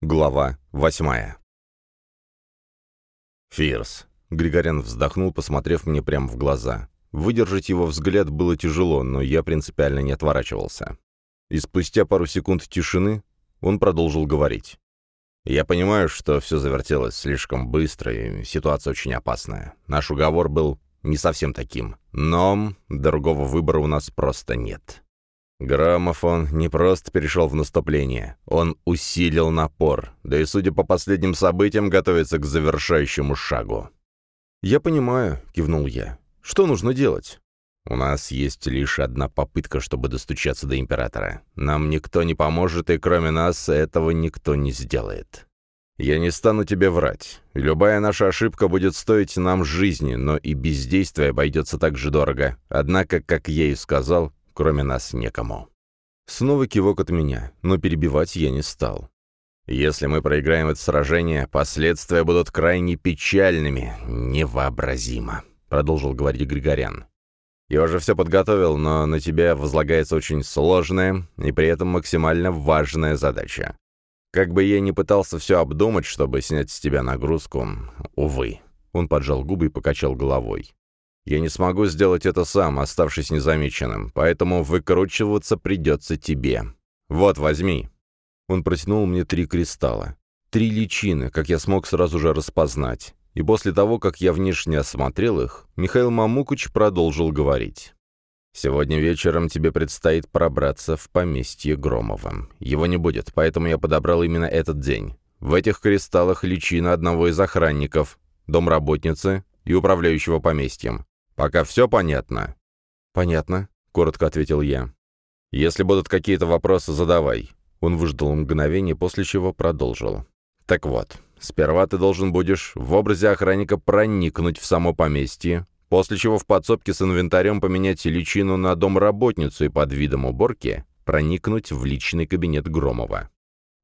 Глава восьмая. «Фирс». Григорян вздохнул, посмотрев мне прямо в глаза. Выдержать его взгляд было тяжело, но я принципиально не отворачивался. И спустя пару секунд тишины он продолжил говорить. «Я понимаю, что все завертелось слишком быстро, и ситуация очень опасная. Наш уговор был не совсем таким, но другого выбора у нас просто нет». Граммофон не просто перешел в наступление, он усилил напор, да и, судя по последним событиям, готовится к завершающему шагу. «Я понимаю», — кивнул я. «Что нужно делать?» «У нас есть лишь одна попытка, чтобы достучаться до Императора. Нам никто не поможет, и кроме нас этого никто не сделает. Я не стану тебе врать. Любая наша ошибка будет стоить нам жизни, но и бездействие обойдется так же дорого. Однако, как я и сказал, кроме нас некому. Снова кивок от меня, но перебивать я не стал. Если мы проиграем это сражение, последствия будут крайне печальными, невообразимо, продолжил говорить Григорян. Я уже все подготовил, но на тебя возлагается очень сложная и при этом максимально важная задача. Как бы я ни пытался все обдумать, чтобы снять с тебя нагрузку, увы. Он поджал губы и покачал головой. Я не смогу сделать это сам, оставшись незамеченным, поэтому выкручиваться придется тебе. Вот, возьми». Он протянул мне три кристалла. Три личины, как я смог сразу же распознать. И после того, как я внешне осмотрел их, Михаил Мамукыч продолжил говорить. «Сегодня вечером тебе предстоит пробраться в поместье Громова. Его не будет, поэтому я подобрал именно этот день. В этих кристаллах личина одного из охранников, домработницы и управляющего поместьем. Пока все понятно?» «Понятно», — коротко ответил я. «Если будут какие-то вопросы, задавай». Он выждал мгновение, после чего продолжил. «Так вот, сперва ты должен будешь в образе охранника проникнуть в само поместье, после чего в подсобке с инвентарем поменять личину на домработницу и под видом уборки проникнуть в личный кабинет Громова.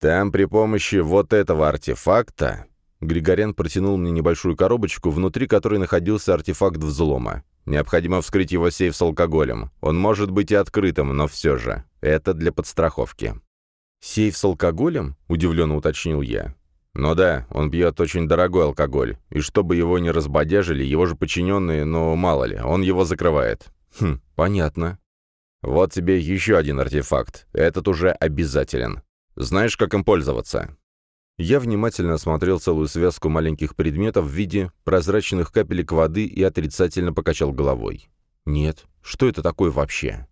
Там при помощи вот этого артефакта Григорян протянул мне небольшую коробочку, внутри которой находился артефакт взлома. Необходимо вскрыть его сейф с алкоголем. Он может быть и открытым, но все же. Это для подстраховки. «Сейф с алкоголем?» — удивленно уточнил я. «Ну да, он пьет очень дорогой алкоголь, и чтобы его не разбодяжили, его же подчиненные, ну мало ли, он его закрывает». «Хм, понятно». «Вот тебе еще один артефакт. Этот уже обязателен. Знаешь, как им пользоваться?» Я внимательно осмотрел целую связку маленьких предметов в виде прозрачных капелек воды и отрицательно покачал головой. «Нет, что это такое вообще?»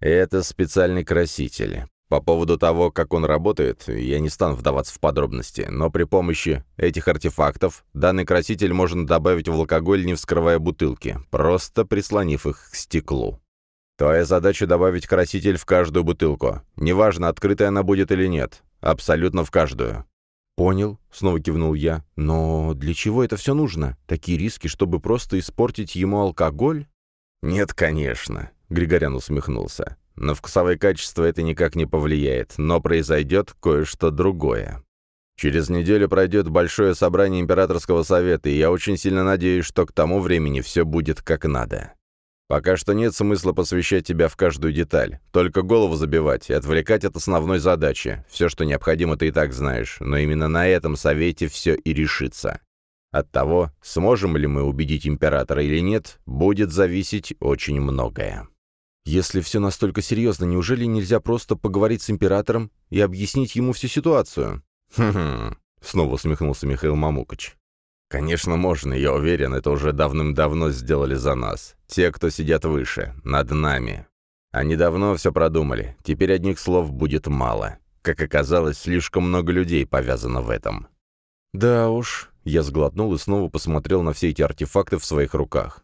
«Это специальный краситель. По поводу того, как он работает, я не стану вдаваться в подробности, но при помощи этих артефактов данный краситель можно добавить в алкоголь, не вскрывая бутылки, просто прислонив их к стеклу. Твоя задача добавить краситель в каждую бутылку. Неважно, открытая она будет или нет. Абсолютно в каждую. «Понял», — снова кивнул я. «Но для чего это все нужно? Такие риски, чтобы просто испортить ему алкоголь?» «Нет, конечно», — Григорян усмехнулся. «На вкусовое качество это никак не повлияет, но произойдет кое-что другое. Через неделю пройдет большое собрание Императорского совета, и я очень сильно надеюсь, что к тому времени все будет как надо. Пока что нет смысла посвящать тебя в каждую деталь. Только голову забивать и отвлекать от основной задачи. Все, что необходимо, ты и так знаешь. Но именно на этом совете все и решится. От того, сможем ли мы убедить императора или нет, будет зависеть очень многое. Если все настолько серьезно, неужели нельзя просто поговорить с императором и объяснить ему всю ситуацию? «Хм-хм», — снова усмехнулся Михаил Мамукач. «Конечно, можно, я уверен, это уже давным-давно сделали за нас. Те, кто сидят выше, над нами. Они давно все продумали, теперь одних слов будет мало. Как оказалось, слишком много людей повязано в этом». «Да уж», — я сглотнул и снова посмотрел на все эти артефакты в своих руках.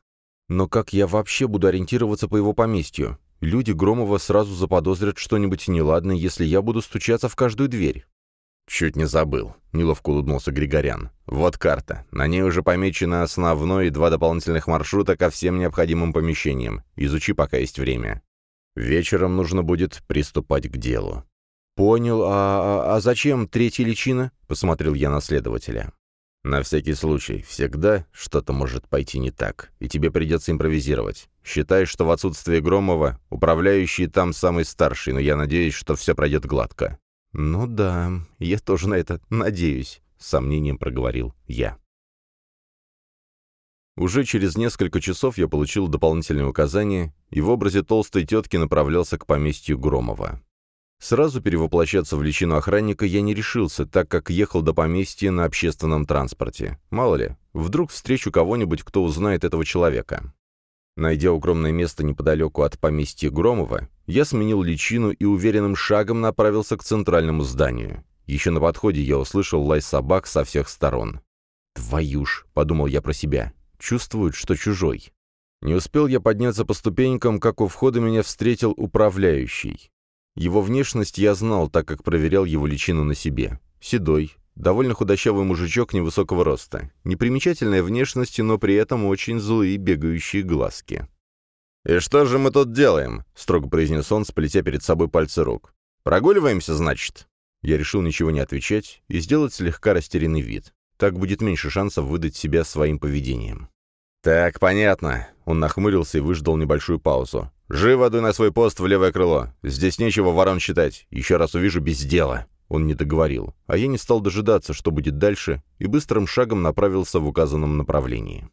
«Но как я вообще буду ориентироваться по его поместью? Люди Громова сразу заподозрят что-нибудь неладное, если я буду стучаться в каждую дверь». «Чуть не забыл», — неловко улыбнулся Григорян. «Вот карта. На ней уже помечено основной и два дополнительных маршрута ко всем необходимым помещениям. Изучи, пока есть время. Вечером нужно будет приступать к делу». «Понял. А, а, а зачем третья личина?» — посмотрел я на следователя. «На всякий случай. Всегда что-то может пойти не так, и тебе придется импровизировать. Считай, что в отсутствие Громова управляющий там самый старший, но я надеюсь, что все пройдет гладко. «Ну да, я тоже на это надеюсь», — с сомнением проговорил я. Уже через несколько часов я получил дополнительные указания и в образе толстой тетки направлялся к поместью Громова. Сразу перевоплощаться в личину охранника я не решился, так как ехал до поместья на общественном транспорте. Мало ли, вдруг встречу кого-нибудь, кто узнает этого человека. Найдя укромное место неподалеку от поместья Громова, я сменил личину и уверенным шагом направился к центральному зданию. Еще на подходе я услышал лай собак со всех сторон. «Твою ж!» — подумал я про себя. «Чувствуют, что чужой». Не успел я подняться по ступенькам, как у входа меня встретил управляющий. Его внешность я знал, так как проверял его личину на себе. Седой, довольно худощавый мужичок невысокого роста. Непримечательная внешность, но при этом очень злые бегающие глазки. «И что же мы тут делаем?» — строго произнес он, сплетя перед собой пальцы рук. «Прогуливаемся, значит?» Я решил ничего не отвечать и сделать слегка растерянный вид. Так будет меньше шансов выдать себя своим поведением. «Так, понятно». Он нахмурился и выждал небольшую паузу. «Живо дуй на свой пост в левое крыло. Здесь нечего ворон считать. Еще раз увижу без дела». Он не договорил, а я не стал дожидаться, что будет дальше, и быстрым шагом направился в указанном направлении.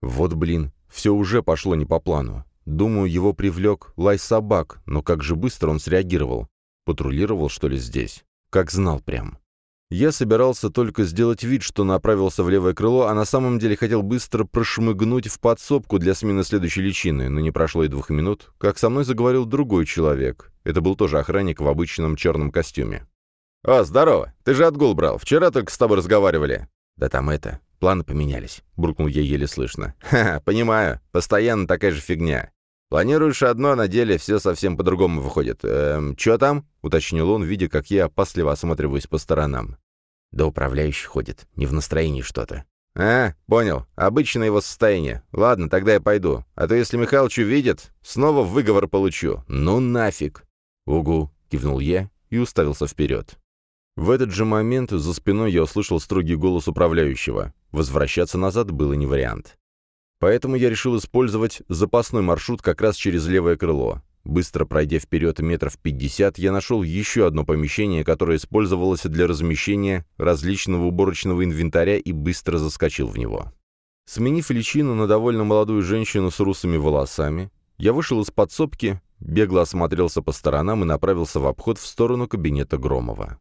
Вот блин, все уже пошло не по плану. Думаю, его привлек лай собак, но как же быстро он среагировал. Патрулировал, что ли, здесь? Как знал прям. Я собирался только сделать вид, что направился в левое крыло, а на самом деле хотел быстро прошмыгнуть в подсобку для смены следующей личины, но не прошло и двух минут, как со мной заговорил другой человек. Это был тоже охранник в обычном черном костюме. «О, здорово! Ты же отгул брал. Вчера только с тобой разговаривали». «Да там это, планы поменялись», — буркнул я еле слышно. «Ха, понимаю. Постоянно такая же фигня. Планируешь одно, а на деле все совсем по-другому выходит. Эм, чё там?» — уточнил он, видя, как я опасливо осматриваюсь по сторонам. «Да управляющий ходит. Не в настроении что-то». «А, понял. Обычное его состояние. Ладно, тогда я пойду. А то если Михалыч увидит, снова выговор получу. Ну нафиг!» «Угу», — кивнул я и уставился вперед. В этот же момент за спиной я услышал строгий голос управляющего. Возвращаться назад было не вариант. Поэтому я решил использовать запасной маршрут как раз через левое крыло. Быстро пройдя вперед метров 50, я нашел еще одно помещение, которое использовалось для размещения различного уборочного инвентаря и быстро заскочил в него. Сменив личину на довольно молодую женщину с русыми волосами, я вышел из подсобки, бегло осмотрелся по сторонам и направился в обход в сторону кабинета Громова.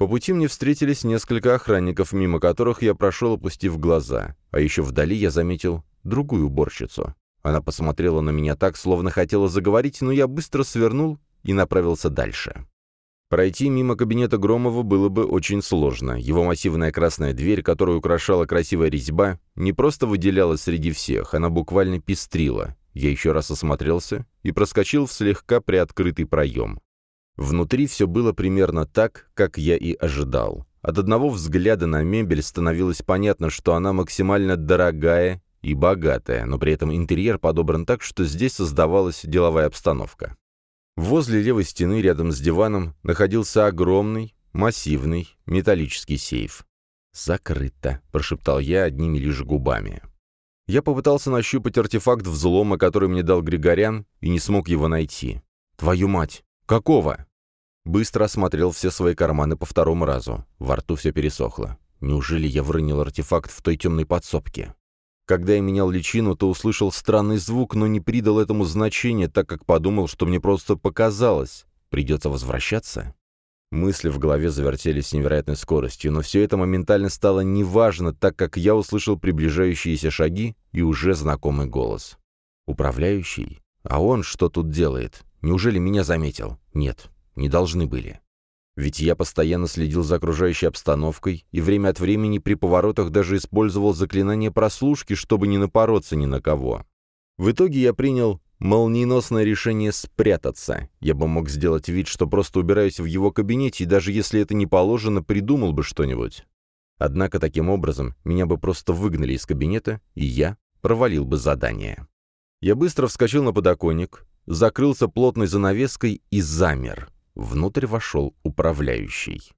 По пути мне встретились несколько охранников, мимо которых я прошел, опустив глаза, а еще вдали я заметил другую уборщицу. Она посмотрела на меня так, словно хотела заговорить, но я быстро свернул и направился дальше. Пройти мимо кабинета Громова было бы очень сложно. Его массивная красная дверь, которую украшала красивая резьба, не просто выделялась среди всех, она буквально пестрила. Я еще раз осмотрелся и проскочил в слегка приоткрытый проем. Внутри все было примерно так, как я и ожидал. От одного взгляда на мебель становилось понятно, что она максимально дорогая и богатая, но при этом интерьер подобран так, что здесь создавалась деловая обстановка. Возле левой стены, рядом с диваном, находился огромный, массивный металлический сейф. «Закрыто», — прошептал я одними лишь губами. Я попытался нащупать артефакт взлома, который мне дал Григорян, и не смог его найти. «Твою мать! Какого?» Быстро осмотрел все свои карманы по второму разу. Во рту все пересохло. Неужели я выронил артефакт в той темной подсобке? Когда я менял личину, то услышал странный звук, но не придал этому значения, так как подумал, что мне просто показалось. Придется возвращаться? Мысли в голове завертелись с невероятной скоростью, но все это моментально стало неважно, так как я услышал приближающиеся шаги и уже знакомый голос. «Управляющий? А он что тут делает? Неужели меня заметил? Нет, не должны были. Ведь я постоянно следил за окружающей обстановкой и время от времени при поворотах даже использовал заклинание прослушки, чтобы не напороться ни на кого. В итоге я принял молниеносное решение спрятаться. Я бы мог сделать вид, что просто убираюсь в его кабинете, и даже если это не положено, придумал бы что-нибудь. Однако таким образом меня бы просто выгнали из кабинета, и я провалил бы задание. Я быстро вскочил на подоконник, закрылся плотной занавеской и замер. Внутрь вошел управляющий.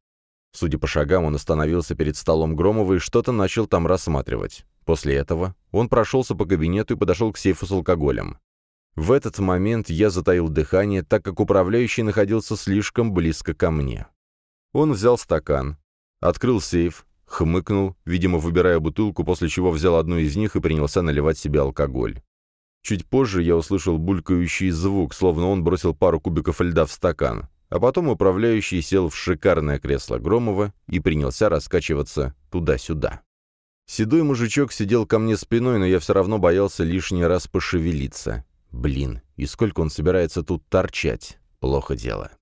Судя по шагам, он остановился перед столом Громова и что-то начал там рассматривать. После этого он прошелся по кабинету и подошел к сейфу с алкоголем. В этот момент я затаил дыхание, так как управляющий находился слишком близко ко мне. Он взял стакан, открыл сейф, хмыкнул, видимо, выбирая бутылку, после чего взял одну из них и принялся наливать себе алкоголь. Чуть позже я услышал булькающий звук, словно он бросил пару кубиков льда в стакан, а потом управляющий сел в шикарное кресло Громова и принялся раскачиваться туда-сюда. Седой мужичок сидел ко мне спиной, но я все равно боялся лишний раз пошевелиться. Блин, и сколько он собирается тут торчать? Плохо дело.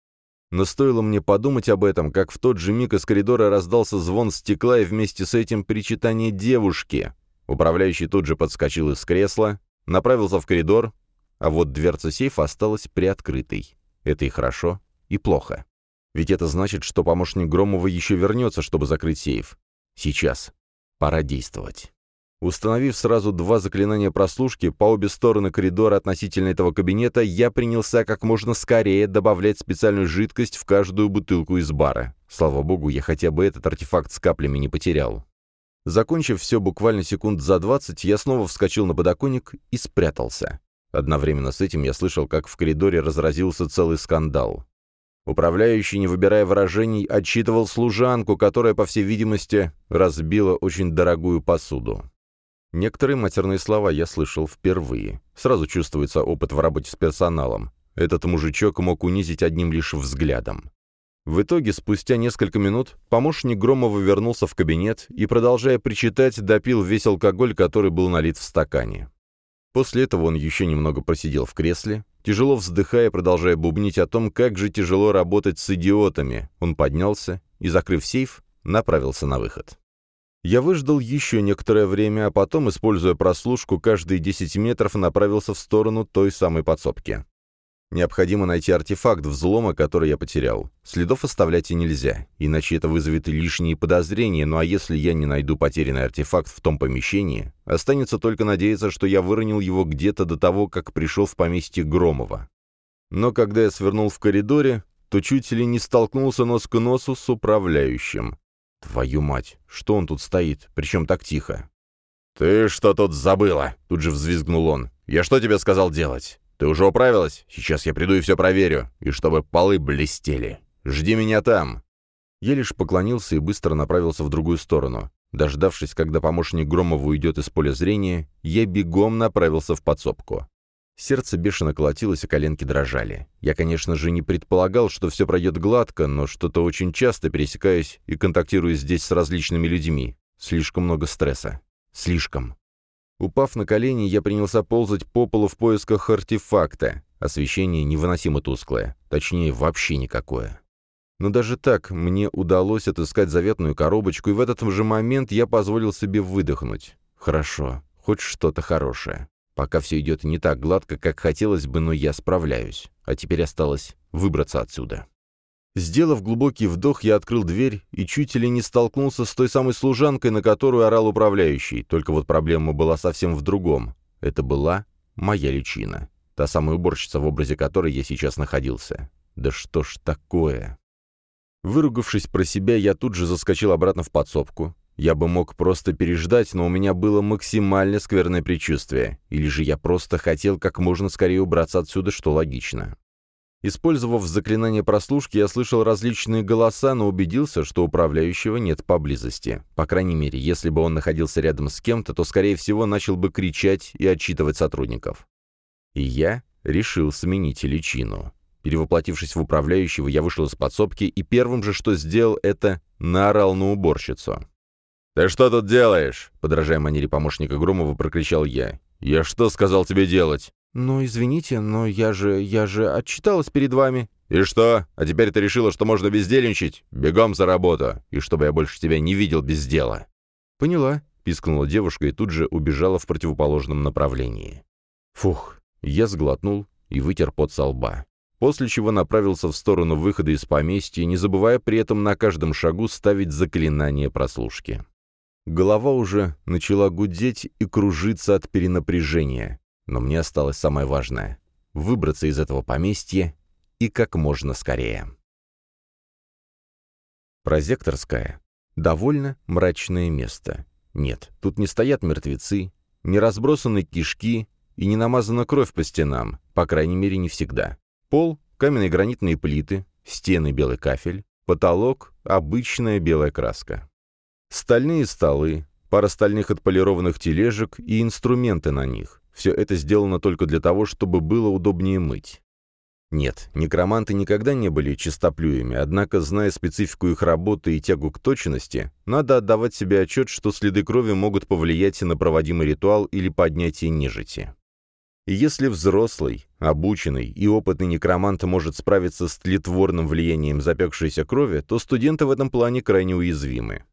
Но стоило мне подумать об этом, как в тот же миг из коридора раздался звон стекла и вместе с этим причитание девушки. Управляющий тут же подскочил из кресла, направился в коридор, а вот дверца сейфа осталась приоткрытой. Это и хорошо, и плохо. Ведь это значит, что помощник Громова еще вернется, чтобы закрыть сейф. Сейчас. Пора действовать. Установив сразу два заклинания прослушки по обе стороны коридора относительно этого кабинета, я принялся как можно скорее добавлять специальную жидкость в каждую бутылку из бара. Слава богу, я хотя бы этот артефакт с каплями не потерял. Закончив все буквально секунд за двадцать, я снова вскочил на подоконник и спрятался. Одновременно с этим я слышал, как в коридоре разразился целый скандал. Управляющий, не выбирая выражений, отчитывал служанку, которая, по всей видимости, разбила очень дорогую посуду. Некоторые матерные слова я слышал впервые. Сразу чувствуется опыт в работе с персоналом. Этот мужичок мог унизить одним лишь взглядом. В итоге, спустя несколько минут, помощник Громова вернулся в кабинет и, продолжая причитать, допил весь алкоголь, который был налит в стакане. После этого он еще немного просидел в кресле, тяжело вздыхая, продолжая бубнить о том, как же тяжело работать с идиотами. Он поднялся и, закрыв сейф, направился на выход. Я выждал еще некоторое время, а потом, используя прослушку, каждые 10 метров направился в сторону той самой подсобки. Необходимо найти артефакт взлома, который я потерял. Следов оставлять и нельзя, иначе это вызовет лишние подозрения, ну а если я не найду потерянный артефакт в том помещении, останется только надеяться, что я выронил его где-то до того, как пришел в поместье Громова. Но когда я свернул в коридоре, то чуть ли не столкнулся нос к носу с управляющим. Твою мать, что он тут стоит, причем так тихо? «Ты что тут забыла?» — тут же взвизгнул он. «Я что тебе сказал делать? Ты уже управилась? Сейчас я приду и все проверю. И чтобы полы блестели. Жди меня там». Я лишь поклонился и быстро направился в другую сторону. Дождавшись, когда помощник Громова уйдет из поля зрения, я бегом направился в подсобку. Сердце бешено колотилось, а коленки дрожали. Я, конечно же, не предполагал, что все пройдет гладко, но что-то очень часто пересекаюсь и контактирую здесь с различными людьми. Слишком много стресса. Слишком. Упав на колени, я принялся ползать по полу в поисках артефакта. Освещение невыносимо тусклое. Точнее, вообще никакое. Но даже так мне удалось отыскать заветную коробочку, и в этот же момент я позволил себе выдохнуть. Хорошо, хоть что-то хорошее. Пока все идет не так гладко, как хотелось бы, но я справляюсь. А теперь осталось выбраться отсюда. Сделав глубокий вдох, я открыл дверь и чуть ли не столкнулся с той самой служанкой, на которую орал управляющий. Только вот проблема была совсем в другом. Это была моя личина. Та самая уборщица, в образе которой я сейчас находился. Да что ж такое? Выругавшись про себя, я тут же заскочил обратно в подсобку. Я бы мог просто переждать, но у меня было максимально скверное предчувствие. Или же я просто хотел как можно скорее убраться отсюда, что логично. Использовав заклинание прослушки, я слышал различные голоса, но убедился, что управляющего нет поблизости. По крайней мере, если бы он находился рядом с кем-то, то, скорее всего, начал бы кричать и отчитывать сотрудников. И я решил сменить личину. Перевоплотившись в управляющего, я вышел из подсобки и первым же, что сделал, это наорал на уборщицу. «Ты что тут делаешь?» — подражая манере помощника Громова, прокричал я. «Я что сказал тебе делать?» «Ну, извините, но я же... я же отчиталась перед вами». «И что? А теперь ты решила, что можно бездельничать? Бегом за работу, и чтобы я больше тебя не видел без дела». «Поняла», — пискнула девушка и тут же убежала в противоположном направлении. Фух, я сглотнул и вытер пот со лба. После чего направился в сторону выхода из поместья, не забывая при этом на каждом шагу ставить заклинание прослушки. Голова уже начала гудеть и кружиться от перенапряжения. Но мне осталось самое важное — выбраться из этого поместья и как можно скорее. Прозекторская. Довольно мрачное место. Нет, тут не стоят мертвецы, не разбросаны кишки и не намазана кровь по стенам, по крайней мере, не всегда. Пол — каменные гранитные плиты, стены — белый кафель, потолок — обычная белая краска. Стальные столы, пара стальных отполированных тележек и инструменты на них. Все это сделано только для того, чтобы было удобнее мыть. Нет, некроманты никогда не были чистоплюями, однако, зная специфику их работы и тягу к точности, надо отдавать себе отчет, что следы крови могут повлиять на проводимый ритуал или поднятие нежити. И если взрослый, обученный и опытный некромант может справиться с тлетворным влиянием запекшейся крови, то студенты в этом плане крайне уязвимы.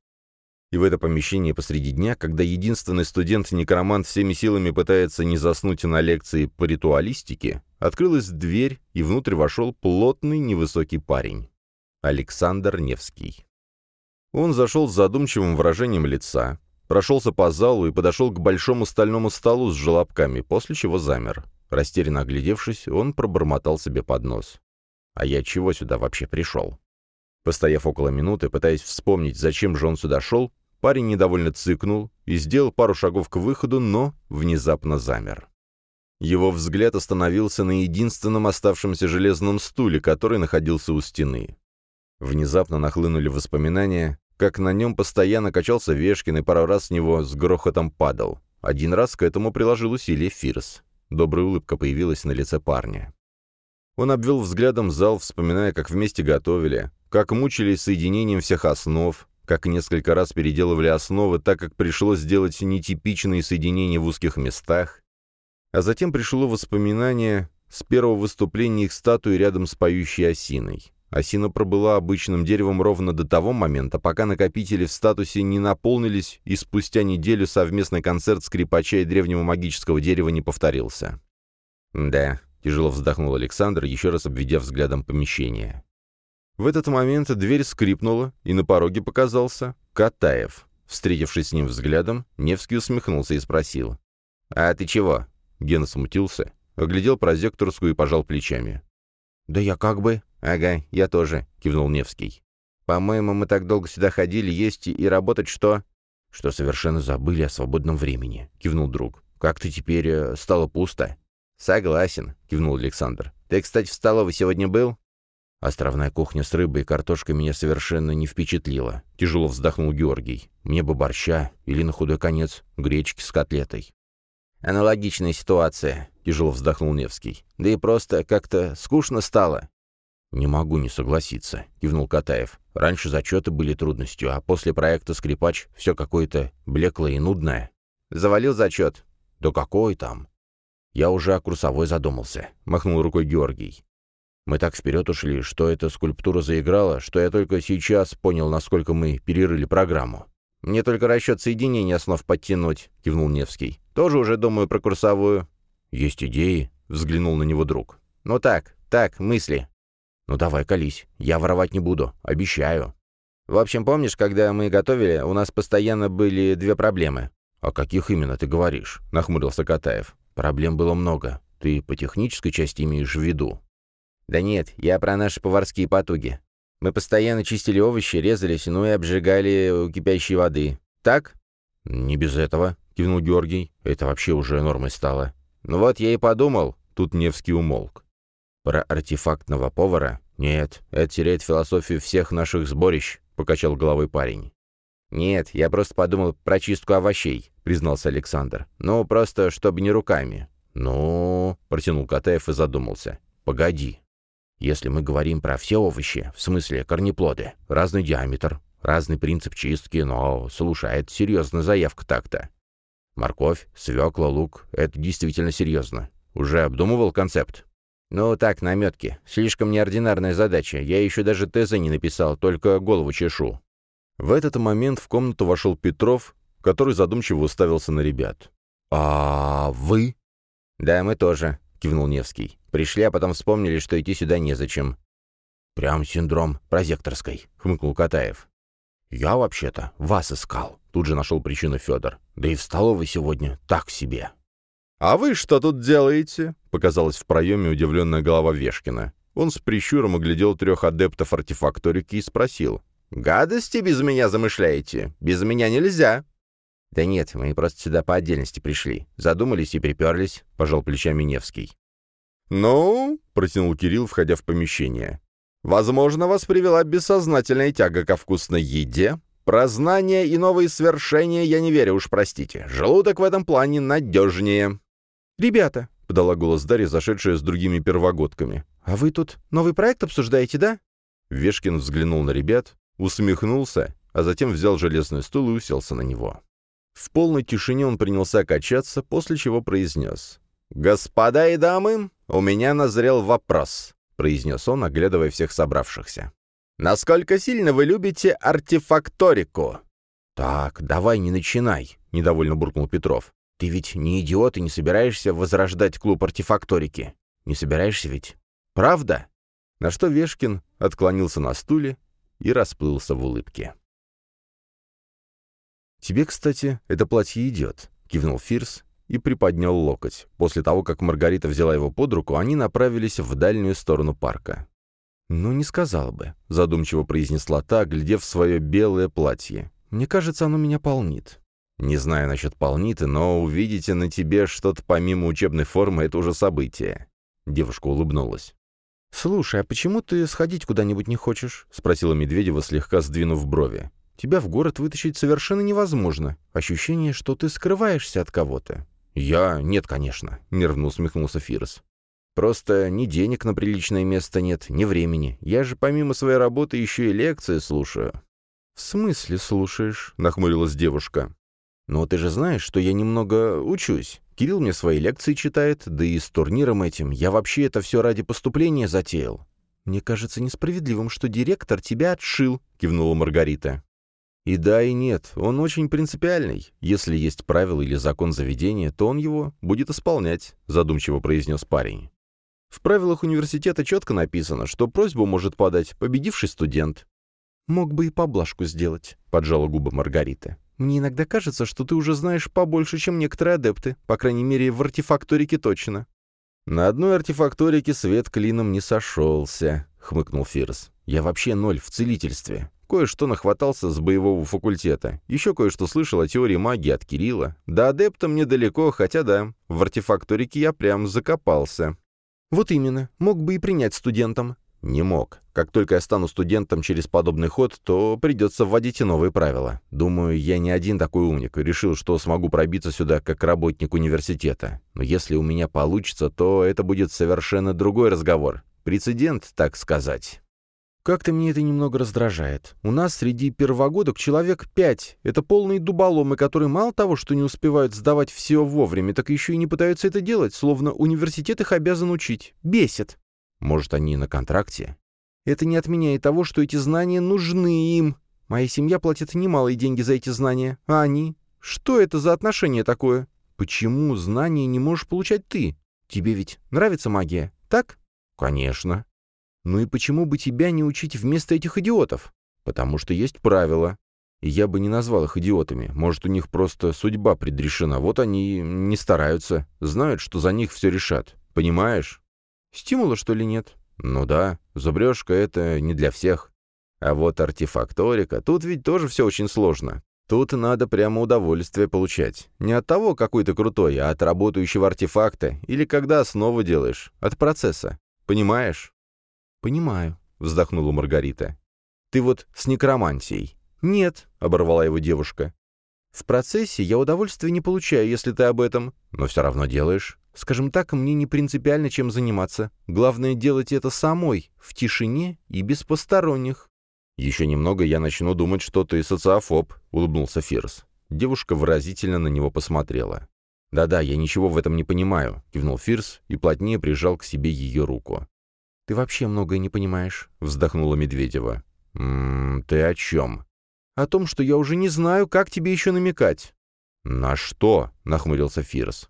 И в это помещение посреди дня, когда единственный студент-некромант всеми силами пытается не заснуть на лекции по ритуалистике, открылась дверь, и внутрь вошел плотный невысокий парень. Александр Невский. Он зашел с задумчивым выражением лица, прошелся по залу и подошел к большому стальному столу с желобками, после чего замер. Растерянно оглядевшись, он пробормотал себе под нос. «А я чего сюда вообще пришел?» Постояв около минуты, пытаясь вспомнить, зачем же он сюда шел, парень недовольно цыкнул и сделал пару шагов к выходу, но внезапно замер. Его взгляд остановился на единственном оставшемся железном стуле, который находился у стены. Внезапно нахлынули воспоминания, как на нем постоянно качался Вешкин и пару раз с него с грохотом падал. Один раз к этому приложил усилие Фирс. Добрая улыбка появилась на лице парня. Он обвел взглядом зал, вспоминая, как вместе готовили, как мучились соединением всех основ, как несколько раз переделывали основы, так как пришлось сделать нетипичные соединения в узких местах. А затем пришло воспоминание с первого выступления их статуи рядом с поющей осиной. Осина пробыла обычным деревом ровно до того момента, пока накопители в статусе не наполнились, и спустя неделю совместный концерт скрипача и древнего магического дерева не повторился. «Да», — тяжело вздохнул Александр, еще раз обведя взглядом помещение. В этот момент дверь скрипнула, и на пороге показался Катаев. Встретившись с ним взглядом, Невский усмехнулся и спросил. «А ты чего?» Гена смутился, оглядел прозекторскую и пожал плечами. «Да я как бы...» «Ага, я тоже», — кивнул Невский. «По-моему, мы так долго сюда ходили, есть и работать что...» «Что совершенно забыли о свободном времени», — кивнул друг. «Как ты теперь э, стало пусто?» «Согласен», — кивнул Александр. «Ты, кстати, в столовой сегодня был?» Островная кухня с рыбой и картошкой меня совершенно не впечатлила. Тяжело вздохнул Георгий. Мне бы борща или, на худой конец, гречки с котлетой. «Аналогичная ситуация», — тяжело вздохнул Невский. «Да и просто как-то скучно стало». «Не могу не согласиться», — кивнул Катаев. «Раньше зачеты были трудностью, а после проекта «Скрипач» все какое-то блеклое и нудное». «Завалил зачет?» «Да какой там?» «Я уже о курсовой задумался», — махнул рукой Георгий. Мы так вперед ушли, что эта скульптура заиграла, что я только сейчас понял, насколько мы перерыли программу. «Мне только расчет соединения основ подтянуть», — кивнул Невский. «Тоже уже думаю про курсовую». «Есть идеи?» — взглянул на него друг. «Ну так, так, мысли». «Ну давай, колись. Я воровать не буду. Обещаю». «В общем, помнишь, когда мы готовили, у нас постоянно были две проблемы?» «О каких именно ты говоришь?» — нахмурился Катаев. «Проблем было много. Ты по технической части имеешь в виду?» «Да нет, я про наши поварские потуги. Мы постоянно чистили овощи, резались, ну и обжигали у кипящей воды. Так?» «Не без этого», — кивнул Георгий. «Это вообще уже нормой стало». «Ну вот я и подумал». Тут Невский умолк. «Про артефактного повара? Нет, это теряет философию всех наших сборищ», — покачал головой парень. «Нет, я просто подумал про чистку овощей», — признался Александр. «Ну, просто, чтобы не руками». «Ну...» — протянул Катаев и задумался. «Погоди. Если мы говорим про все овощи, в смысле корнеплоды, разный диаметр, разный принцип чистки, но, слушай, это серьезная заявка так-то. Морковь, свекла, лук — это действительно серьезно. Уже обдумывал концепт? Ну так, наметки. Слишком неординарная задача. Я еще даже тезы не написал, только голову чешу. В этот момент в комнату вошел Петров, который задумчиво уставился на ребят. «А вы?» «Да, мы тоже», — кивнул Невский. «Пришли, а потом вспомнили, что идти сюда незачем». «Прям синдром прозекторской», — хмыкнул Катаев. «Я вообще-то вас искал», — тут же нашел причину Федор. «Да и в столовой сегодня так себе». «А вы что тут делаете?» — показалась в проеме удивленная голова Вешкина. Он с прищуром оглядел трех адептов артефакторики и спросил. «Гадости без меня замышляете? Без меня нельзя!» «Да нет, мы просто сюда по отдельности пришли. Задумались и приперлись», — пожал плечами Невский. «Ну?» — протянул Кирилл, входя в помещение. Возможно, вас привела бессознательная тяга ко вкусной еде. Про знания и новые свершения я не верю, уж простите. Желудок в этом плане надежнее. «Ребята», — подала голос Дарья, зашедшая с другими первогодками, «а вы тут новый проект обсуждаете, да?» Вешкин взглянул на ребят, усмехнулся, а затем взял железный стул и уселся на него. В полной тишине он принялся качаться, после чего произнес. «Господа и дамы, у меня назрел вопрос произнес он, оглядывая всех собравшихся. «Насколько сильно вы любите артефакторику?» «Так, давай не начинай», — недовольно буркнул Петров. «Ты ведь не идиот и не собираешься возрождать клуб артефакторики. Не собираешься ведь? Правда?» На что Вешкин отклонился на стуле и расплылся в улыбке. «Тебе, кстати, это платье идет», — кивнул Фирс и приподнял локоть. После того, как Маргарита взяла его под руку, они направились в дальнюю сторону парка. «Ну, не сказала бы», — задумчиво произнесла та, глядев в свое белое платье. «Мне кажется, оно меня полнит». «Не знаю насчет полниты, но увидите на тебе что-то помимо учебной формы — это уже событие». Девушка улыбнулась. «Слушай, а почему ты сходить куда-нибудь не хочешь?» — спросила Медведева, слегка сдвинув брови. «Тебя в город вытащить совершенно невозможно. Ощущение, что ты скрываешься от кого-то. «Я... Нет, конечно», — нервно усмехнулся Фирос. «Просто ни денег на приличное место нет, ни времени. Я же помимо своей работы еще и лекции слушаю». «В смысле слушаешь?» — нахмурилась девушка. «Ну, ты же знаешь, что я немного учусь. Кирилл мне свои лекции читает, да и с турниром этим. Я вообще это все ради поступления затеял». «Мне кажется несправедливым, что директор тебя отшил», — кивнула Маргарита. И да, и нет, он очень принципиальный. Если есть правило или закон заведения, то он его будет исполнять», — задумчиво произнес парень. «В правилах университета четко написано, что просьбу может подать победивший студент». «Мог бы и поблажку сделать», — поджала губы Маргарита. «Мне иногда кажется, что ты уже знаешь побольше, чем некоторые адепты, по крайней мере, в артефакторике точно». «На одной артефакторике свет клином не сошелся», — хмыкнул Фирс. «Я вообще ноль в целительстве. Кое-что нахватался с боевого факультета. Еще кое-что слышал о теории магии от Кирилла. До адепта мне далеко, хотя да, в артефакторике я прям закопался. Вот именно, мог бы и принять студентам. Не мог. Как только я стану студентом через подобный ход, то придется вводить и новые правила. Думаю, я не один такой умник. Решил, что смогу пробиться сюда как работник университета. Но если у меня получится, то это будет совершенно другой разговор. Прецедент, так сказать. Как-то мне это немного раздражает. У нас среди первогодок человек пять. Это полные дуболомы, которые мало того, что не успевают сдавать все вовремя, так еще и не пытаются это делать, словно университет их обязан учить. Бесит. Может, они на контракте? Это не отменяет того, что эти знания нужны им. Моя семья платит немалые деньги за эти знания. А они? Что это за отношение такое? Почему знания не можешь получать ты? Тебе ведь нравится магия, так? Конечно. Ну и почему бы тебя не учить вместо этих идиотов? Потому что есть правила. И я бы не назвал их идиотами. Может, у них просто судьба предрешена. Вот они не стараются. Знают, что за них все решат. Понимаешь? Стимула, что ли, нет? Ну да, зубрежка — это не для всех. А вот артефакторика, тут ведь тоже все очень сложно. Тут надо прямо удовольствие получать. Не от того, какой ты крутой, а от работающего артефакта, или когда основу делаешь, от процесса. Понимаешь? «Понимаю», — вздохнула Маргарита. «Ты вот с некромантией». «Нет», — оборвала его девушка. «В процессе я удовольствия не получаю, если ты об этом, но все равно делаешь. Скажем так, мне не принципиально чем заниматься. Главное делать это самой, в тишине и без посторонних». «Еще немного я начну думать, что ты социофоб», — улыбнулся Фирс. Девушка выразительно на него посмотрела. «Да-да, я ничего в этом не понимаю», — кивнул Фирс и плотнее прижал к себе ее руку. «Ты вообще многое не понимаешь», — вздохнула Медведева. «М -м, ты о чем?» «О том, что я уже не знаю, как тебе еще намекать». «На что?» — нахмурился Фирс.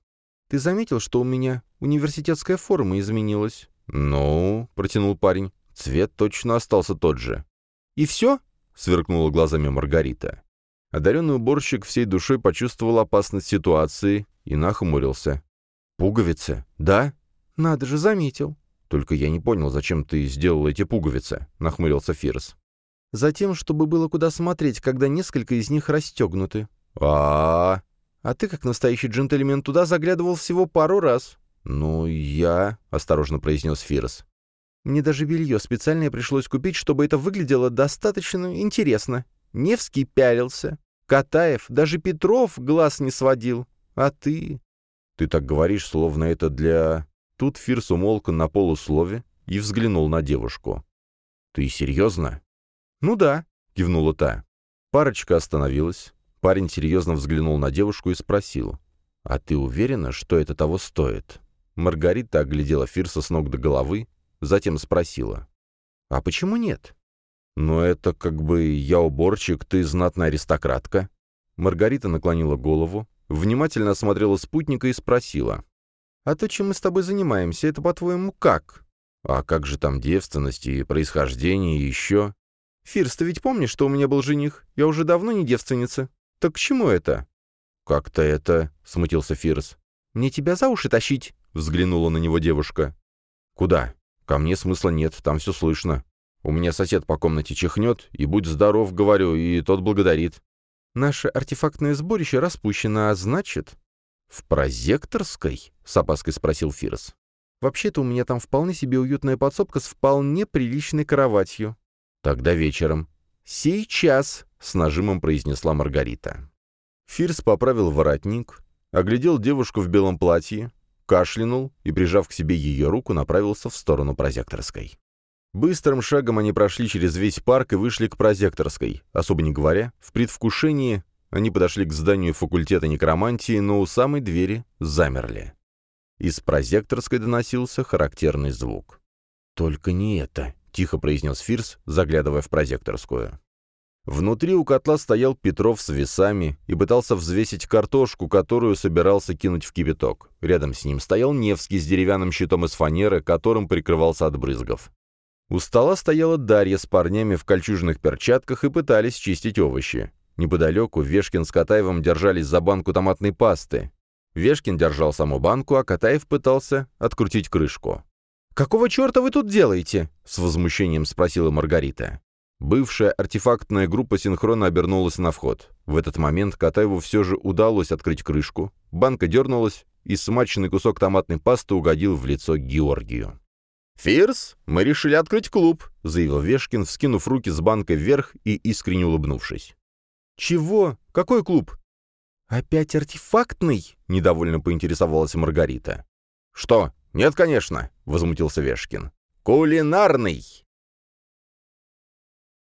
«Ты заметил, что у меня университетская форма изменилась?» «Ну», — протянул парень, — «цвет точно остался тот же». «И все?» — сверкнула глазами Маргарита. Одаренный уборщик всей душой почувствовал опасность ситуации и нахмурился. «Пуговицы, да?» «Надо же, заметил. «Только я не понял, зачем ты сделал эти пуговицы?» — нахмурился Фирс. «Затем, чтобы было куда смотреть, когда несколько из них расстегнуты». А, -а, а ты, как настоящий джентльмен, туда заглядывал всего пару раз». «Ну, я...» — осторожно произнес Фирс. Мне даже белье специальное пришлось купить, чтобы это выглядело достаточно интересно. Невский пялился. Катаев, даже Петров глаз не сводил. А ты...» «Ты так говоришь, словно это для...» Тут Фирс умолк на полуслове и взглянул на девушку. «Ты серьезно?» «Ну да», — кивнула та. Парочка остановилась. Парень серьезно взглянул на девушку и спросил. «А ты уверена, что это того стоит?» Маргарита оглядела Фирса с ног до головы, затем спросила. «А почему нет?» «Но это как бы я уборщик, ты знатная аристократка». Маргарита наклонила голову, внимательно осмотрела спутника и спросила. «А то, чем мы с тобой занимаемся, это, по-твоему, как?» «А как же там девственность и происхождение и еще?» «Фирс, ты ведь помнишь, что у меня был жених? Я уже давно не девственница. Так к чему это?» «Как-то это...» — смутился Фирс. «Мне тебя за уши тащить?» — взглянула на него девушка. «Куда? Ко мне смысла нет, там все слышно. У меня сосед по комнате чихнет, и будь здоров, говорю, и тот благодарит». «Наше артефактное сборище распущено, а значит...» «В прозекторской?» — с опаской спросил Фирс. «Вообще-то у меня там вполне себе уютная подсобка с вполне приличной кроватью». «Тогда вечером». «Сейчас», — с нажимом произнесла Маргарита. Фирс поправил воротник, оглядел девушку в белом платье, кашлянул и, прижав к себе ее руку, направился в сторону прозекторской. Быстрым шагом они прошли через весь парк и вышли к прозекторской. Особо не говоря, в предвкушении они подошли к зданию факультета некромантии, но у самой двери замерли. Из прозекторской доносился характерный звук. «Только не это», — тихо произнес Фирс, заглядывая в прозекторскую. Внутри у котла стоял Петров с весами и пытался взвесить картошку, которую собирался кинуть в кипяток. Рядом с ним стоял Невский с деревянным щитом из фанеры, которым прикрывался от брызгов. У стола стояла Дарья с парнями в кольчужных перчатках и пытались чистить овощи. Неподалеку Вешкин с Катаевым держались за банку томатной пасты. Вешкин держал саму банку, а Катаев пытался открутить крышку. «Какого черта вы тут делаете?» — с возмущением спросила Маргарита. Бывшая артефактная группа синхронно обернулась на вход. В этот момент Катаеву все же удалось открыть крышку. Банка дернулась, и смаченный кусок томатной пасты угодил в лицо Георгию. «Фирс, мы решили открыть клуб», — заявил Вешкин, вскинув руки с банкой вверх и искренне улыбнувшись. «Чего? Какой клуб?» «Опять артефактный?» — недовольно поинтересовалась Маргарита. «Что? Нет, конечно», — возмутился Вешкин. «Кулинарный!»